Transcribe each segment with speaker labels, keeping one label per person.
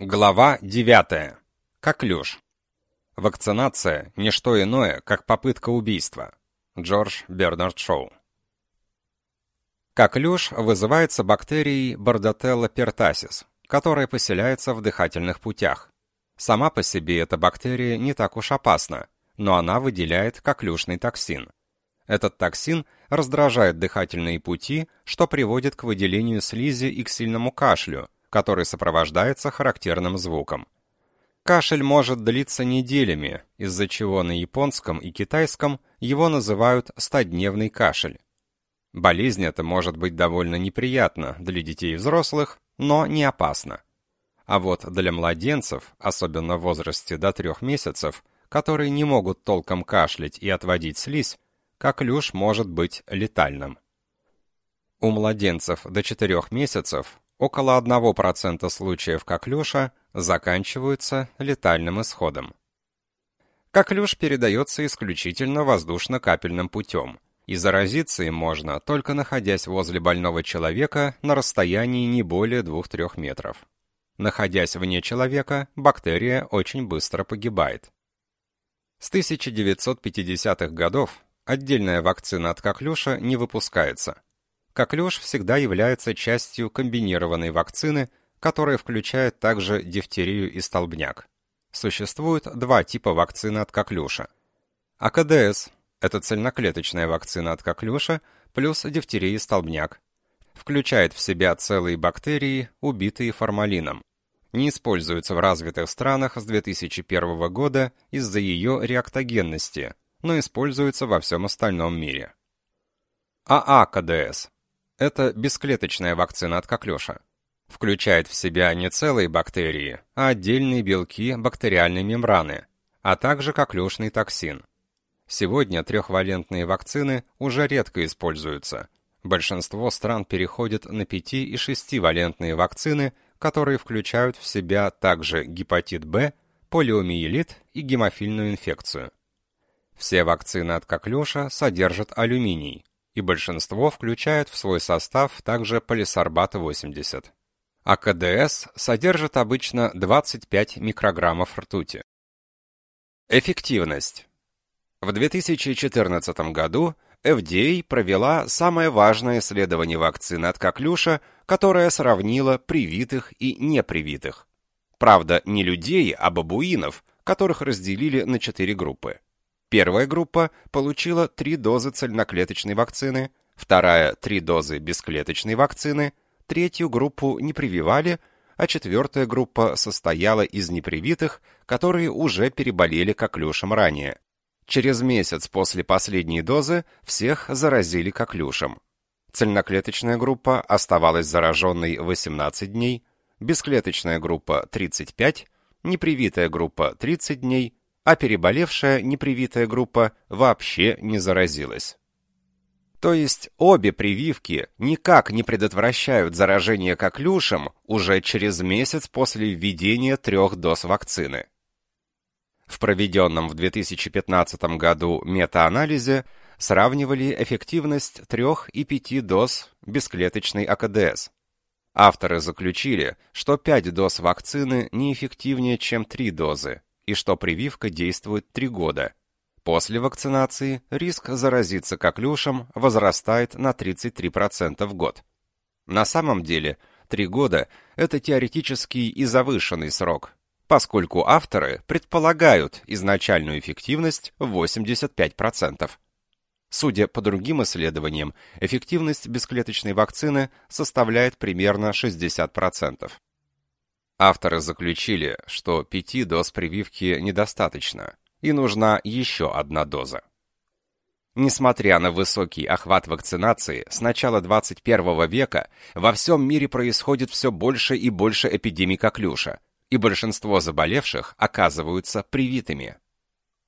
Speaker 1: Глава 9. Коклюш. Вакцинация – не что иное, как попытка убийства. Джордж Бернард Шоу. Коклюш вызывается бактерией Bordetella pertussis, которая поселяется в дыхательных путях. Сама по себе эта бактерия не так уж опасна, но она выделяет коклюшный токсин. Этот токсин раздражает дыхательные пути, что приводит к выделению слизи и к сильному кашлю – который сопровождается характерным звуком. Кашель может длиться неделями, из-за чего на японском и китайском его называют стодневный кашель. Болезнь эта может быть довольно неприятна для детей и взрослых, но не опасна. А вот для младенцев, особенно в возрасте до трех месяцев, которые не могут толком кашлять и отводить слизь, коклюш может быть летальным. У младенцев до 4 месяцев около 1% случаев коклюша заканчиваются летальным исходом. Коклюш передается исключительно воздушно-капельным путем, и заразиться им можно, только находясь возле больного человека на расстоянии не более 2-3 метров. Находясь вне человека, бактерия очень быстро погибает. С 1950-х годов отдельная вакцина от коклюша не выпускается – Коклюш всегда является частью комбинированной вакцины, которая включает также дифтерию и столбняк. Существует два типа вакцины от коклюша. АКДС – это цельноклеточная вакцина от коклюша плюс дифтерия и столбняк. Включает в себя целые бактерии, убитые формалином. Не используется в развитых странах с 2001 года из-за ее реактогенности, но используется во всем остальном мире. ААКДС это бесклеточная вакцина от коклюша. Включает в себя не целые бактерии, а отдельные белки бактериальной мембраны, а также коклюшный токсин. Сегодня трехвалентные вакцины уже редко используются. Большинство стран переходит на 5- и 6-валентные вакцины, которые включают в себя также гепатит Б, полиомиелит и гемофильную инфекцию. Все вакцины от коклюша содержат алюминий, и большинство включают в свой состав также полисорбат-80. А КДС содержит обычно 25 микрограммов ртути. Эффективность. В 2014 году FDA провела самое важное исследование вакцины от коклюша, которое сравнило привитых и непривитых. Правда, не людей, а бабуинов, которых разделили на четыре группы. Первая группа получила три дозы цельноклеточной вакцины, вторая – три дозы бесклеточной вакцины, третью группу не прививали, а четвертая группа состояла из непривитых, которые уже переболели коклюшем ранее. Через месяц после последней дозы всех заразили коклюшем. Цельноклеточная группа оставалась зараженной 18 дней, бесклеточная группа 35, непривитая группа 30 дней, а переболевшая непривитая группа вообще не заразилась. То есть обе прививки никак не предотвращают заражение коклюшем уже через месяц после введения трех доз вакцины. В проведенном в 2015 году метаанализе сравнивали эффективность трех и пяти доз бесклеточной АКДС. Авторы заключили, что 5 доз вакцины неэффективнее, чем 3 дозы, и что прививка действует 3 года. После вакцинации риск заразиться коклюшем возрастает на 33% в год. На самом деле, 3 года – это теоретический и завышенный срок, поскольку авторы предполагают изначальную эффективность в 85%. Судя по другим исследованиям, эффективность бесклеточной вакцины составляет примерно 60%. Авторы заключили, что пяти доз прививки недостаточно, и нужна еще одна доза. Несмотря на высокий охват вакцинации, с начала 21 века во всем мире происходит все больше и больше эпидемий коклюша, и большинство заболевших оказываются привитыми.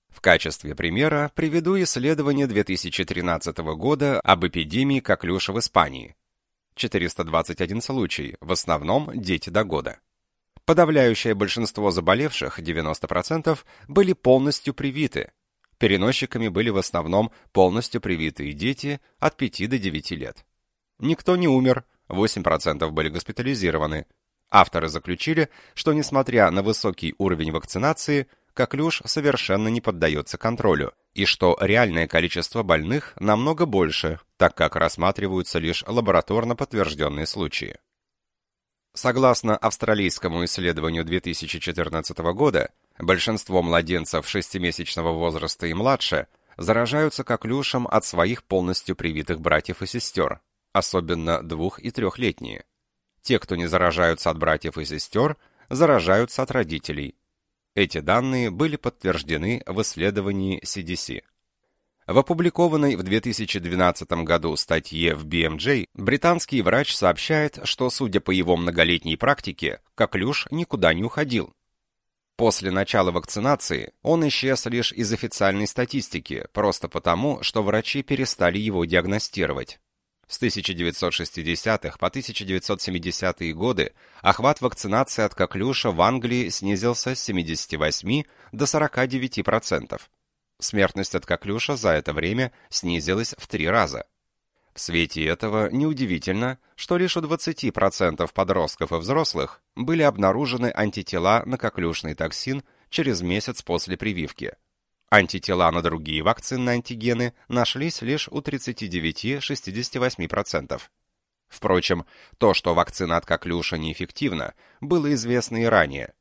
Speaker 1: В качестве примера приведу исследование 2013 года об эпидемии коклюша в Испании. 421 случай, в основном дети до года. Подавляющее большинство заболевших, 90%, были полностью привиты. Переносчиками были в основном полностью привитые дети от 5 до 9 лет. Никто не умер, 8% были госпитализированы. Авторы заключили, что несмотря на высокий уровень вакцинации, коклюш совершенно не поддается контролю, и что реальное количество больных намного больше, так как рассматриваются лишь лабораторно подтвержденные случаи. Согласно австралийскому исследованию 2014 года, большинство младенцев 6-месячного возраста и младше заражаются коклюшем от своих полностью привитых братьев и сестер, особенно двух- и трехлетние. Те, кто не заражаются от братьев и сестер, заражаются от родителей. Эти данные были подтверждены в исследовании CDC. В опубликованной в 2012 году статье в BMJ британский врач сообщает, что, судя по его многолетней практике, коклюш никуда не уходил. После начала вакцинации он исчез лишь из официальной статистики, просто потому, что врачи перестали его диагностировать. С 1960-х по 1970-е годы охват вакцинации от коклюша в Англии снизился с 78 до 49%. Смертность от коклюша за это время снизилась в три раза. В свете этого неудивительно, что лишь у 20% подростков и взрослых были обнаружены антитела на коклюшный токсин через месяц после прививки. Антитела на другие вакцинные антигены нашлись лишь у 39-68%. Впрочем, то, что вакцина от коклюша неэффективна, было известно и ранее.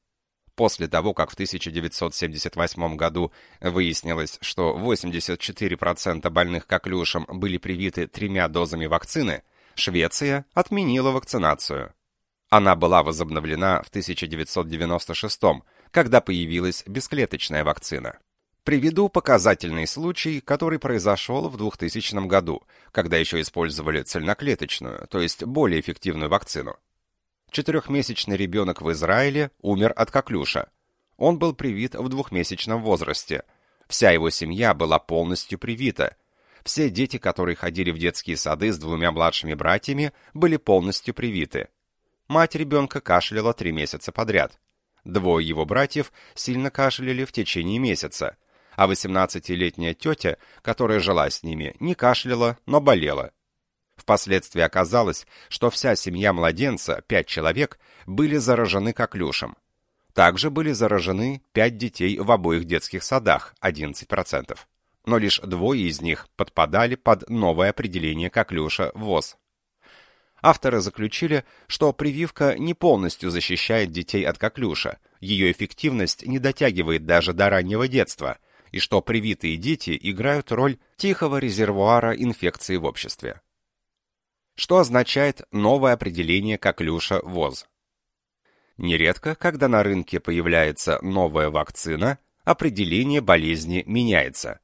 Speaker 1: После того, как в 1978 году выяснилось, что 84% больных коклюшем были привиты тремя дозами вакцины, Швеция отменила вакцинацию. Она была возобновлена в 1996 когда появилась бесклеточная вакцина. Приведу показательный случай, который произошел в 2000 году, когда еще использовали цельноклеточную, то есть более эффективную вакцину. Четырехмесячный ребенок в Израиле умер от коклюша. Он был привит в двухмесячном возрасте. Вся его семья была полностью привита. Все дети, которые ходили в детские сады с двумя младшими братьями, были полностью привиты. Мать ребенка кашляла три месяца подряд. Двое его братьев сильно кашляли в течение месяца – а 18-летняя тетя, которая жила с ними, не кашляла, но болела. Впоследствии оказалось, что вся семья младенца, пять человек, были заражены коклюшем. Также были заражены пять детей в обоих детских садах, 11%. Но лишь двое из них подпадали под новое определение коклюша ВОЗ. Авторы заключили, что прививка не полностью защищает детей от коклюша, ее эффективность не дотягивает даже до раннего детства – и что привитые дети играют роль тихого резервуара инфекции в обществе. Что означает новое определение коклюша ВОЗ? Нередко, когда на рынке появляется новая вакцина, определение болезни меняется.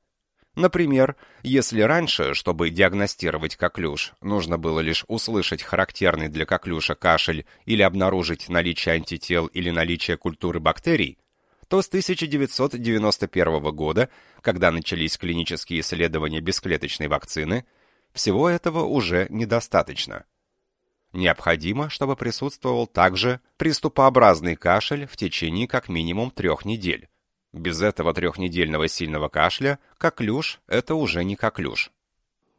Speaker 1: Например, если раньше, чтобы диагностировать коклюш, нужно было лишь услышать характерный для коклюша кашель или обнаружить наличие антител или наличие культуры бактерий, то с 1991 года, когда начались клинические исследования бесклеточной вакцины, всего этого уже недостаточно. Необходимо, чтобы присутствовал также приступообразный кашель в течение как минимум трех недель. Без этого трехнедельного сильного кашля коклюш – это уже не коклюш.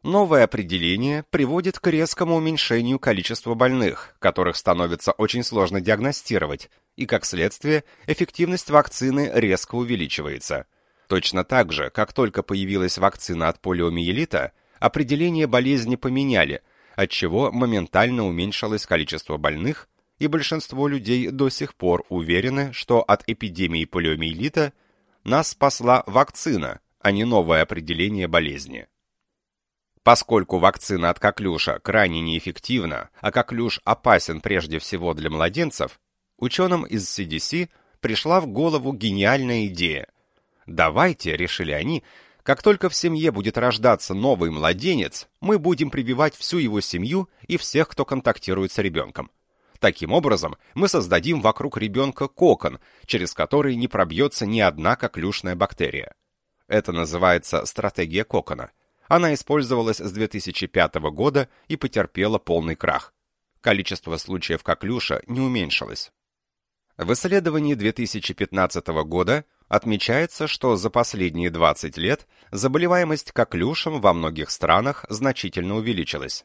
Speaker 1: Новое определение приводит к резкому уменьшению количества больных, которых становится очень сложно диагностировать, и, как следствие, эффективность вакцины резко увеличивается. Точно так же, как только появилась вакцина от полиомиелита, определение болезни поменяли, отчего моментально уменьшилось количество больных, и большинство людей до сих пор уверены, что от эпидемии полиомиелита нас спасла вакцина, а не новое определение болезни. Поскольку вакцина от коклюша крайне неэффективна, а коклюш опасен прежде всего для младенцев, ученым из CDC пришла в голову гениальная идея. «Давайте», — решили они, — «как только в семье будет рождаться новый младенец, мы будем прививать всю его семью и всех, кто контактирует с ребенком. Таким образом, мы создадим вокруг ребенка кокон, через который не пробьется ни одна коклюшная бактерия. Это называется стратегия кокона. Она использовалась с 2005 года и потерпела полный крах. Количество случаев коклюша не уменьшилось. В исследовании 2015 года отмечается, что за последние 20 лет заболеваемость коклюшем во многих странах значительно увеличилась.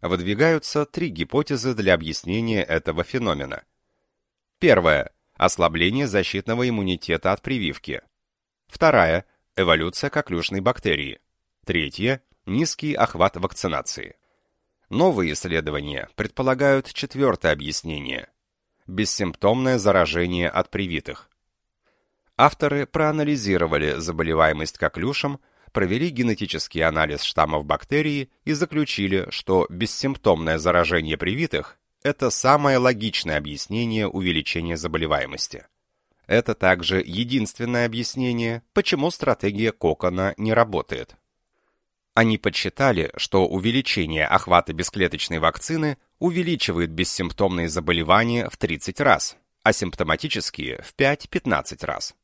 Speaker 1: Выдвигаются три гипотезы для объяснения этого феномена. Первое. Ослабление защитного иммунитета от прививки. Вторая. Эволюция коклюшной бактерии. Третье. Низкий охват вакцинации. Новые исследования предполагают четвертое объяснение – бессимптомное заражение от привитых. Авторы проанализировали заболеваемость коклюшем, провели генетический анализ штаммов бактерии и заключили, что бессимптомное заражение привитых – это самое логичное объяснение увеличения заболеваемости. Это также единственное объяснение, почему стратегия Кокона не работает. Они подсчитали, что увеличение охвата бесклеточной вакцины увеличивает бессимптомные заболевания в 30 раз, а симптоматические в 5-15 раз.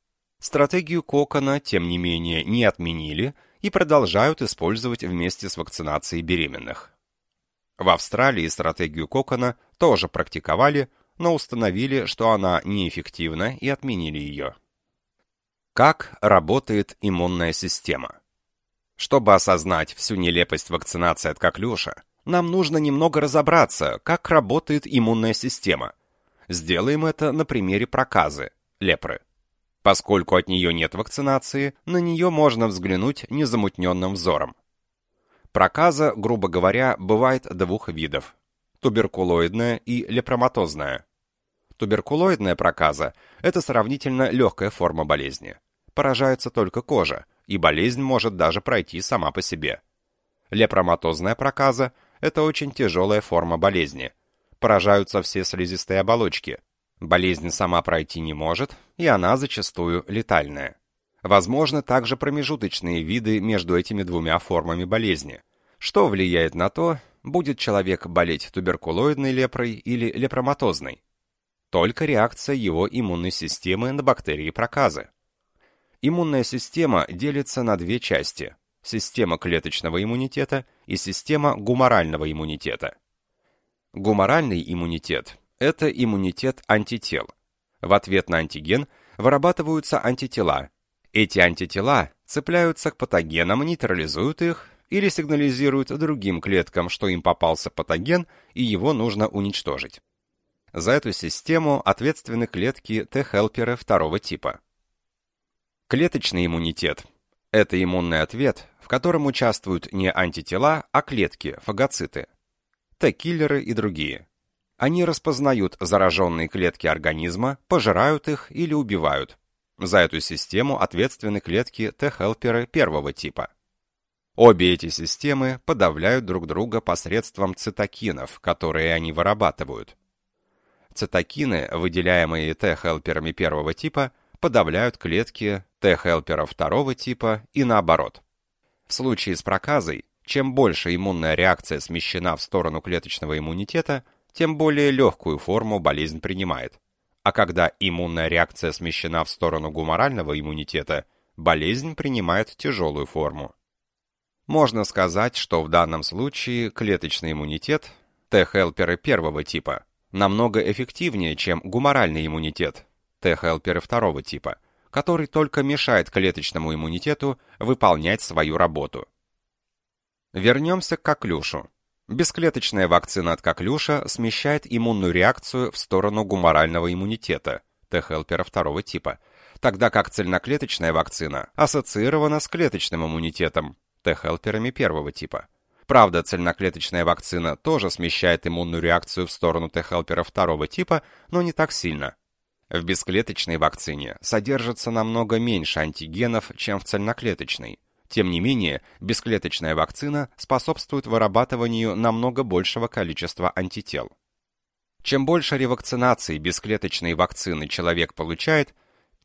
Speaker 1: Стратегию Кокона, тем не менее, не отменили и продолжают использовать вместе с вакцинацией беременных. В Австралии стратегию Кокона тоже практиковали, но установили, что она неэффективна и отменили ее. Как работает иммунная система? Чтобы осознать всю нелепость вакцинации от коклюша, нам нужно немного разобраться, как работает иммунная система. Сделаем это на примере проказы, лепры. Поскольку от нее нет вакцинации, на нее можно взглянуть незамутненным взором. Проказа, грубо говоря, бывает двух видов – туберкулоидная и лепроматозная. Туберкулоидная проказа – это сравнительно легкая форма болезни. Поражается только кожа – и болезнь может даже пройти сама по себе. Лепроматозная проказа – это очень тяжелая форма болезни. Поражаются все слизистые оболочки. Болезнь сама пройти не может, и она зачастую летальная. Возможны также промежуточные виды между этими двумя формами болезни, что влияет на то, будет человек болеть туберкулоидной лепрой или лепроматозной. Только реакция его иммунной системы на бактерии проказы. Иммунная система делится на две части – система клеточного иммунитета и система гуморального иммунитета. Гуморальный иммунитет – это иммунитет антител. В ответ на антиген вырабатываются антитела. Эти антитела цепляются к патогенам, нейтрализуют их или сигнализируют другим клеткам, что им попался патоген и его нужно уничтожить. За эту систему ответственны клетки Т-хелперы второго типа – Клеточный иммунитет – это иммунный ответ, в котором участвуют не антитела, а клетки, фагоциты, Т-киллеры и другие. Они распознают зараженные клетки организма, пожирают их или убивают. За эту систему ответственны клетки Т-хелперы первого типа. Обе эти системы подавляют друг друга посредством цитокинов, которые они вырабатывают. Цитокины, выделяемые Т-хелперами первого типа, подавляют клетки Т-хелпера второго типа и наоборот. В случае с проказой, чем больше иммунная реакция смещена в сторону клеточного иммунитета, тем более легкую форму болезнь принимает. А когда иммунная реакция смещена в сторону гуморального иммунитета, болезнь принимает тяжелую форму. Можно сказать, что в данном случае клеточный иммунитет, Т-хелперы первого типа, намного эффективнее, чем гуморальный иммунитет, Т-хелперы второго типа, который только мешает клеточному иммунитету выполнять свою работу. Вернемся к коклюшу. Бесклеточная вакцина от коклюша смещает иммунную реакцию в сторону гуморального иммунитета, Т-хелпера второго типа, тогда как цельноклеточная вакцина ассоциирована с клеточным иммунитетом, Т-хелперами первого типа. Правда, цельноклеточная вакцина тоже смещает иммунную реакцию в сторону Т-хелпера второго типа, но не так сильно. В бесклеточной вакцине содержится намного меньше антигенов, чем в цельноклеточной. Тем не менее, бесклеточная вакцина способствует вырабатыванию намного большего количества антител. Чем больше ревакцинации бесклеточной вакцины человек получает,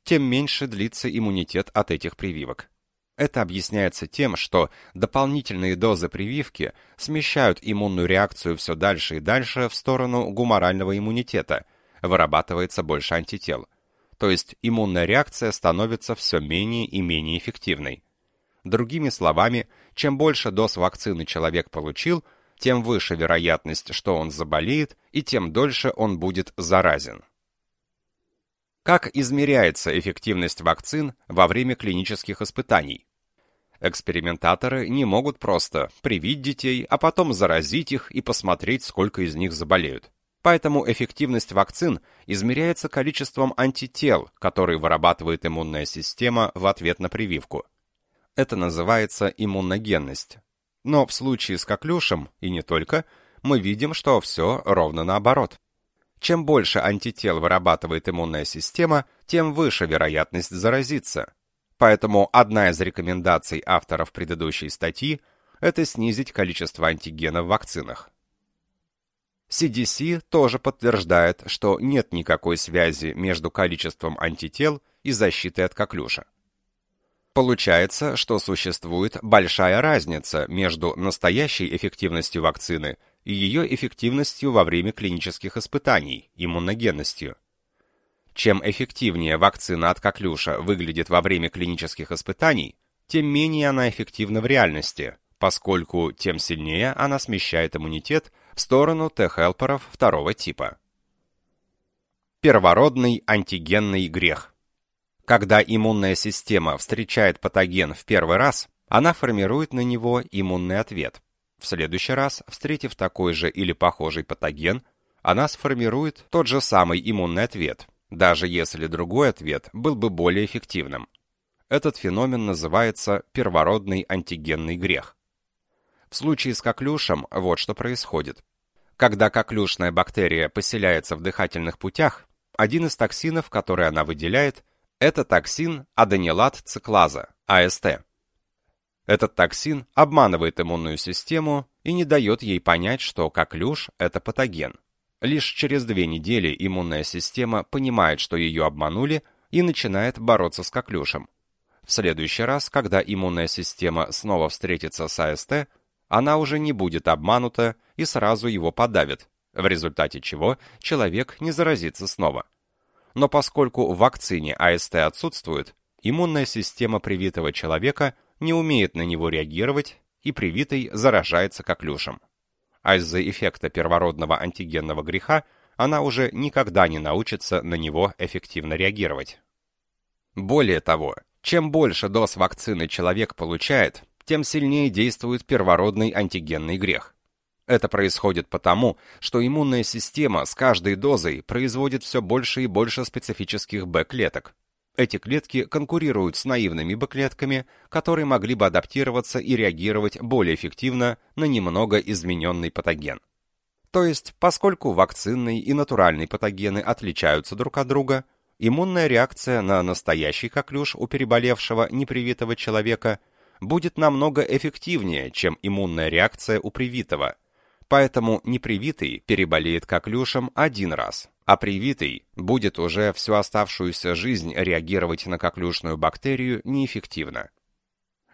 Speaker 1: тем меньше длится иммунитет от этих прививок. Это объясняется тем, что дополнительные дозы прививки смещают иммунную реакцию все дальше и дальше в сторону гуморального иммунитета – вырабатывается больше антител. То есть иммунная реакция становится все менее и менее эффективной. Другими словами, чем больше доз вакцины человек получил, тем выше вероятность, что он заболеет, и тем дольше он будет заразен. Как измеряется эффективность вакцин во время клинических испытаний? Экспериментаторы не могут просто привить детей, а потом заразить их и посмотреть, сколько из них заболеют. Поэтому эффективность вакцин измеряется количеством антител, которые вырабатывает иммунная система в ответ на прививку. Это называется иммуногенность. Но в случае с коклюшем, и не только, мы видим, что все ровно наоборот. Чем больше антител вырабатывает иммунная система, тем выше вероятность заразиться. Поэтому одна из рекомендаций авторов предыдущей статьи – это снизить количество антигенов в вакцинах. CDC тоже подтверждает, что нет никакой связи между количеством антител и защитой от коклюша. Получается, что существует большая разница между настоящей эффективностью вакцины и ее эффективностью во время клинических испытаний, иммуногенностью. Чем эффективнее вакцина от коклюша выглядит во время клинических испытаний, тем менее она эффективна в реальности, поскольку тем сильнее она смещает иммунитет в сторону Т-хелперов второго типа. Первородный антигенный грех. Когда иммунная система встречает патоген в первый раз, она формирует на него иммунный ответ. В следующий раз, встретив такой же или похожий патоген, она сформирует тот же самый иммунный ответ, даже если другой ответ был бы более эффективным. Этот феномен называется первородный антигенный грех. В случае с коклюшем вот что происходит. Когда коклюшная бактерия поселяется в дыхательных путях, один из токсинов, который она выделяет, это токсин аденилат циклаза, АСТ. Этот токсин обманывает иммунную систему и не дает ей понять, что коклюш – это патоген. Лишь через две недели иммунная система понимает, что ее обманули, и начинает бороться с коклюшем. В следующий раз, когда иммунная система снова встретится с АСТ, она уже не будет обманута и сразу его подавит, в результате чего человек не заразится снова. Но поскольку в вакцине АСТ отсутствует, иммунная система привитого человека не умеет на него реагировать, и привитый заражается коклюшем. А из-за эффекта первородного антигенного греха она уже никогда не научится на него эффективно реагировать. Более того, чем больше доз вакцины человек получает, тем сильнее действует первородный антигенный грех. Это происходит потому, что иммунная система с каждой дозой производит все больше и больше специфических Б-клеток. Эти клетки конкурируют с наивными Б-клетками, которые могли бы адаптироваться и реагировать более эффективно на немного измененный патоген. То есть, поскольку вакцинные и натуральные патогены отличаются друг от друга, иммунная реакция на настоящий коклюш у переболевшего непривитого человека – будет намного эффективнее, чем иммунная реакция у привитого. Поэтому непривитый переболеет коклюшем один раз, а привитый будет уже всю оставшуюся жизнь реагировать на коклюшную бактерию неэффективно.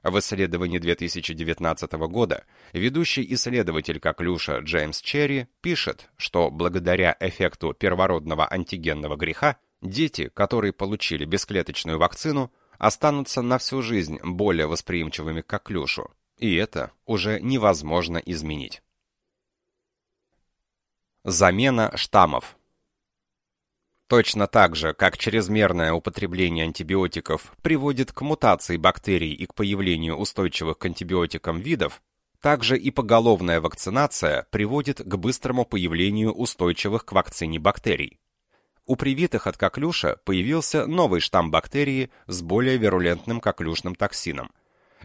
Speaker 1: В исследовании 2019 года ведущий исследователь коклюша Джеймс Черри пишет, что благодаря эффекту первородного антигенного греха дети, которые получили бесклеточную вакцину, останутся на всю жизнь более восприимчивыми к коклюшу, и это уже невозможно изменить. Замена штаммов Точно так же, как чрезмерное употребление антибиотиков приводит к мутации бактерий и к появлению устойчивых к антибиотикам видов, также и поголовная вакцинация приводит к быстрому появлению устойчивых к вакцине бактерий. У привитых от коклюша появился новый штамм бактерии с более вирулентным коклюшным токсином.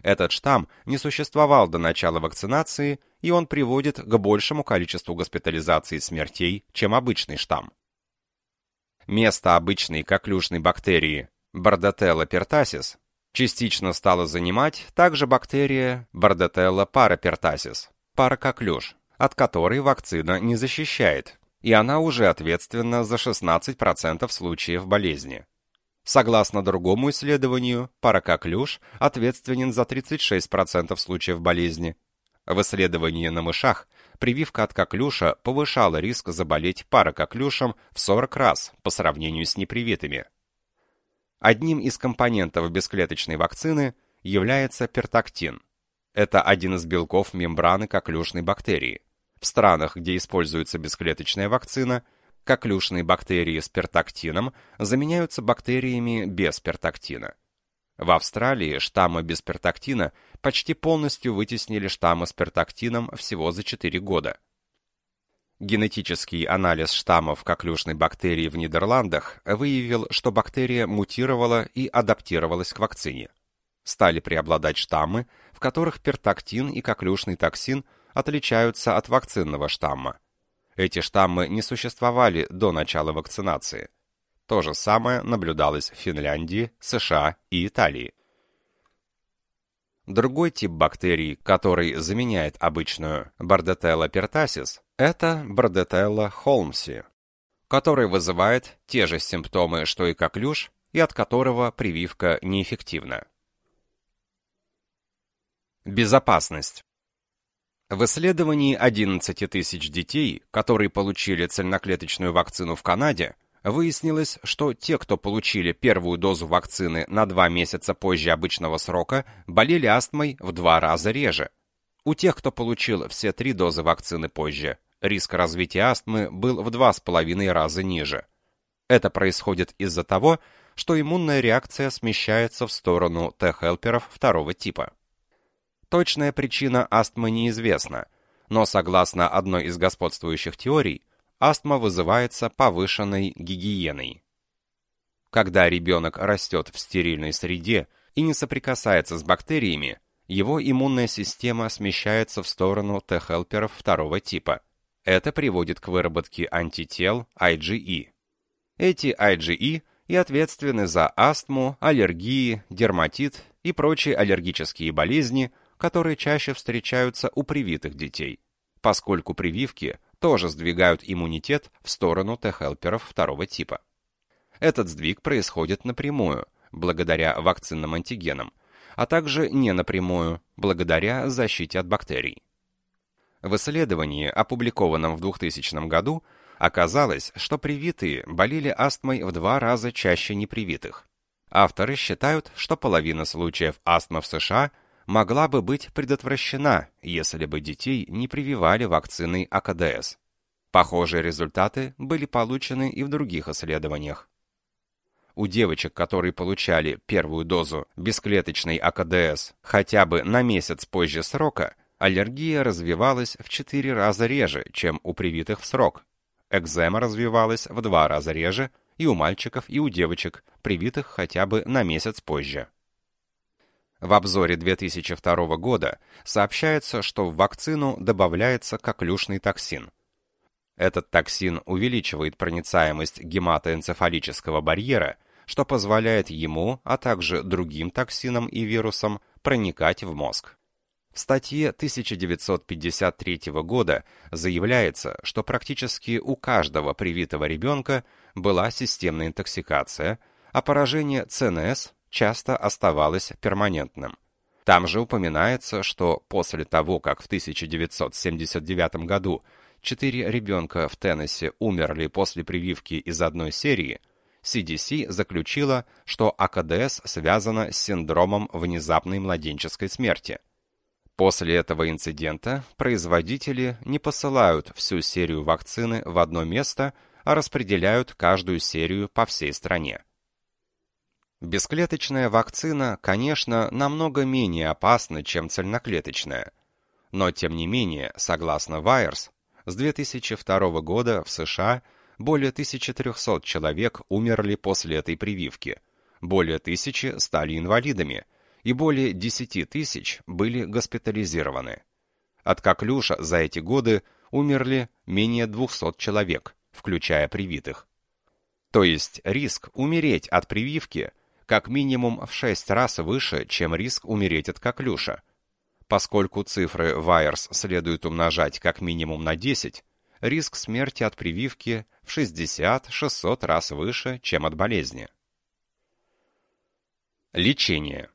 Speaker 1: Этот штамм не существовал до начала вакцинации, и он приводит к большему количеству госпитализаций и смертей, чем обычный штамм. Место обычной коклюшной бактерии Bordetella pertussis частично стала занимать также бактерия Bordetella parapertussis, паракоклюш, от которой вакцина не защищает, и она уже ответственна за 16% случаев болезни. Согласно другому исследованию, паракоклюш ответственен за 36% случаев болезни. В исследовании на мышах прививка от коклюша повышала риск заболеть паракоклюшем в 40 раз по сравнению с непривитыми. Одним из компонентов бесклеточной вакцины является пертактин. Это один из белков мембраны коклюшной бактерии. В странах, где используется бесклеточная вакцина, коклюшные бактерии с пертактином заменяются бактериями без пертактина. В Австралии штаммы без пертактина почти полностью вытеснили штаммы с пертактином всего за 4 года. Генетический анализ штаммов коклюшной бактерии в Нидерландах выявил, что бактерия мутировала и адаптировалась к вакцине. Стали преобладать штаммы, в которых пертактин и коклюшный токсин отличаются от вакцинного штамма. Эти штаммы не существовали до начала вакцинации. То же самое наблюдалось в Финляндии, США и Италии. Другой тип бактерий, который заменяет обычную Bordetella pertussis, это Bordetella holmesi, который вызывает те же симптомы, что и коклюш, и от которого прививка неэффективна. Безопасность. В исследовании 11 тысяч детей, которые получили цельноклеточную вакцину в Канаде, выяснилось, что те, кто получили первую дозу вакцины на два месяца позже обычного срока, болели астмой в два раза реже. У тех, кто получил все три дозы вакцины позже, риск развития астмы был в два с половиной раза ниже. Это происходит из-за того, что иммунная реакция смещается в сторону Т-хелперов второго типа. Точная причина астмы неизвестна, но согласно одной из господствующих теорий, астма вызывается повышенной гигиеной. Когда ребенок растет в стерильной среде и не соприкасается с бактериями, его иммунная система смещается в сторону Т-хелперов второго типа. Это приводит к выработке антител IgE. Эти IgE и ответственны за астму, аллергии, дерматит и прочие аллергические болезни, которые чаще встречаются у привитых детей, поскольку прививки тоже сдвигают иммунитет в сторону Т-хелперов второго типа. Этот сдвиг происходит напрямую, благодаря вакцинным антигенам, а также не напрямую, благодаря защите от бактерий. В исследовании, опубликованном в 2000 году, оказалось, что привитые болели астмой в два раза чаще непривитых. Авторы считают, что половина случаев астмы в США – могла бы быть предотвращена, если бы детей не прививали вакциной АКДС. Похожие результаты были получены и в других исследованиях. У девочек, которые получали первую дозу бесклеточной АКДС хотя бы на месяц позже срока, аллергия развивалась в 4 раза реже, чем у привитых в срок. Экзема развивалась в 2 раза реже и у мальчиков, и у девочек, привитых хотя бы на месяц позже. В обзоре 2002 года сообщается, что в вакцину добавляется коклюшный токсин. Этот токсин увеличивает проницаемость гематоэнцефалического барьера, что позволяет ему, а также другим токсинам и вирусам проникать в мозг. В статье 1953 года заявляется, что практически у каждого привитого ребенка была системная интоксикация, а поражение ЦНС часто оставалось перманентным. Там же упоминается, что после того, как в 1979 году четыре ребенка в Теннессе умерли после прививки из одной серии, CDC заключила, что АКДС связана с синдромом внезапной младенческой смерти. После этого инцидента производители не посылают всю серию вакцины в одно место, а распределяют каждую серию по всей стране. Бесклеточная вакцина, конечно, намного менее опасна, чем цельноклеточная. Но, тем не менее, согласно Вайерс, с 2002 года в США более 1300 человек умерли после этой прививки, более тысячи стали инвалидами, и более 10 тысяч были госпитализированы. От коклюша за эти годы умерли менее 200 человек, включая привитых. То есть риск умереть от прививки – как минимум в 6 раз выше, чем риск умереть от коклюша. Поскольку цифры Вайерс следует умножать как минимум на 10, риск смерти от прививки в 60-600 раз выше, чем от болезни. Лечение.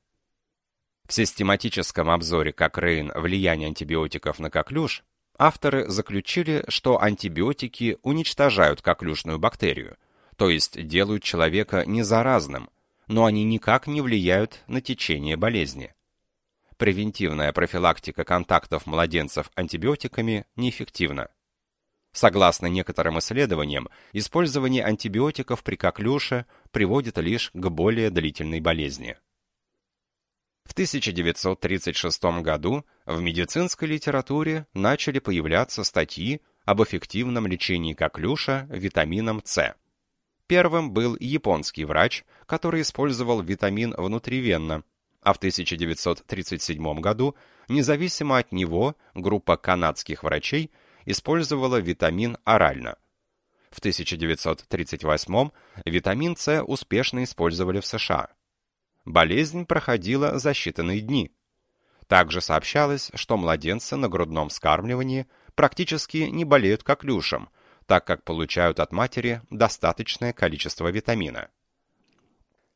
Speaker 1: В систематическом обзоре Кокрейн «Влияние антибиотиков на коклюш» авторы заключили, что антибиотики уничтожают коклюшную бактерию, то есть делают человека незаразным, но они никак не влияют на течение болезни. Превентивная профилактика контактов младенцев антибиотиками неэффективна. Согласно некоторым исследованиям, использование антибиотиков при коклюше приводит лишь к более длительной болезни. В 1936 году в медицинской литературе начали появляться статьи, об эффективном лечении коклюша витамином С. Первым был японский врач, который использовал витамин внутривенно, а в 1937 году, независимо от него, группа канадских врачей использовала витамин орально. В 1938 витамин С успешно использовали в США. Болезнь проходила за считанные дни. Также сообщалось, что младенцы на грудном вскармливании практически не болеют коклюшем, так как получают от матери достаточное количество витамина.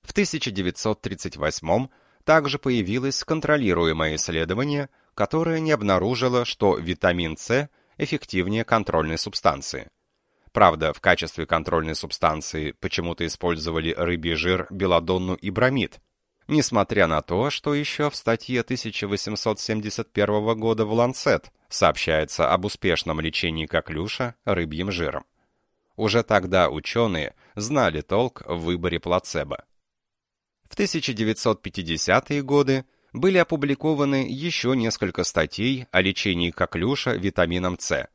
Speaker 1: В 1938 также появилось контролируемое исследование, которое не обнаружило, что витамин С эффективнее контрольной субстанции. Правда, в качестве контрольной субстанции почему-то использовали рыбий жир, белодонну и бромид, несмотря на то, что еще в статье 1871 года в Lancet сообщается об успешном лечении коклюша рыбьим жиром. Уже тогда ученые знали толк в выборе плацебо. В 1950-е годы были опубликованы еще несколько статей о лечении коклюша витамином С.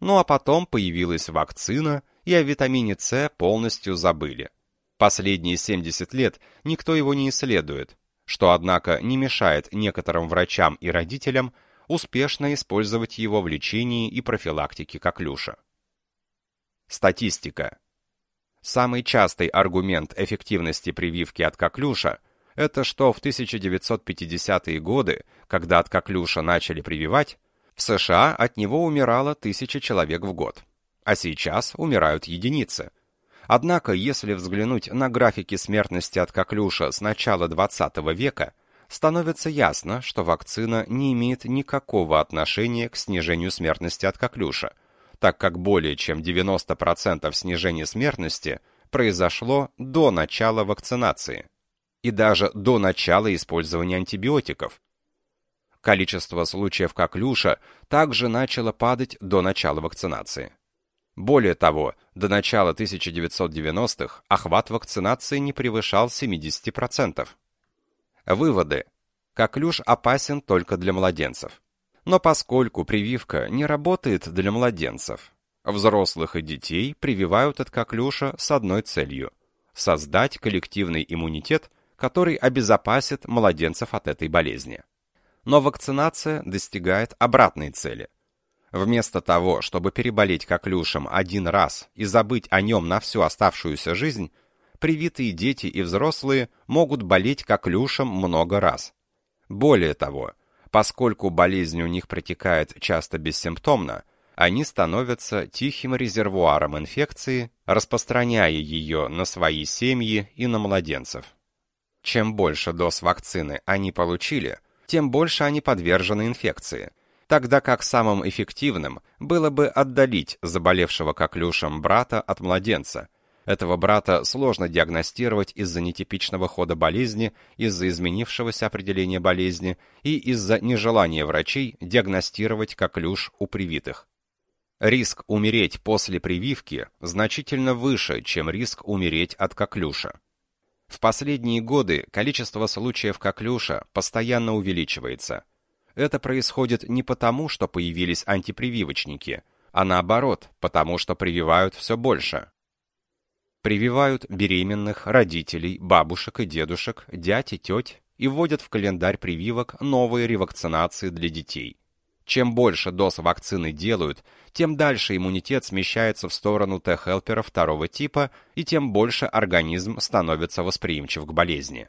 Speaker 1: Ну а потом появилась вакцина, и о витамине С полностью забыли. Последние 70 лет никто его не исследует, что, однако, не мешает некоторым врачам и родителям успешно использовать его в лечении и профилактике коклюша. Статистика. Самый частый аргумент эффективности прививки от коклюша – это что в 1950-е годы, когда от коклюша начали прививать, в США от него умирало тысяча человек в год, а сейчас умирают единицы. Однако, если взглянуть на графики смертности от коклюша с начала 20 века, становится ясно, что вакцина не имеет никакого отношения к снижению смертности от коклюша, так как более чем 90% снижения смертности произошло до начала вакцинации и даже до начала использования антибиотиков. Количество случаев коклюша также начало падать до начала вакцинации. Более того, до начала 1990-х охват вакцинации не превышал 70%. Выводы. Коклюш опасен только для младенцев. Но поскольку прививка не работает для младенцев, взрослых и детей прививают от коклюша с одной целью – создать коллективный иммунитет, который обезопасит младенцев от этой болезни. Но вакцинация достигает обратной цели Вместо того, чтобы переболеть коклюшем один раз и забыть о нем на всю оставшуюся жизнь, привитые дети и взрослые могут болеть коклюшем много раз. Более того, поскольку болезнь у них протекает часто бессимптомно, они становятся тихим резервуаром инфекции, распространяя ее на свои семьи и на младенцев. Чем больше доз вакцины они получили, тем больше они подвержены инфекции – тогда как самым эффективным было бы отдалить заболевшего коклюшем брата от младенца. Этого брата сложно диагностировать из-за нетипичного хода болезни, из-за изменившегося определения болезни и из-за нежелания врачей диагностировать коклюш у привитых. Риск умереть после прививки значительно выше, чем риск умереть от коклюша. В последние годы количество случаев коклюша постоянно увеличивается – это происходит не потому, что появились антипрививочники, а наоборот, потому что прививают все больше. Прививают беременных, родителей, бабушек и дедушек, дядь и теть и вводят в календарь прививок новые ревакцинации для детей. Чем больше доз вакцины делают, тем дальше иммунитет смещается в сторону Т-хелпера второго типа, и тем больше организм становится восприимчив к болезни.